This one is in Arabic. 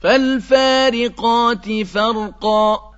فالفارقات فرقا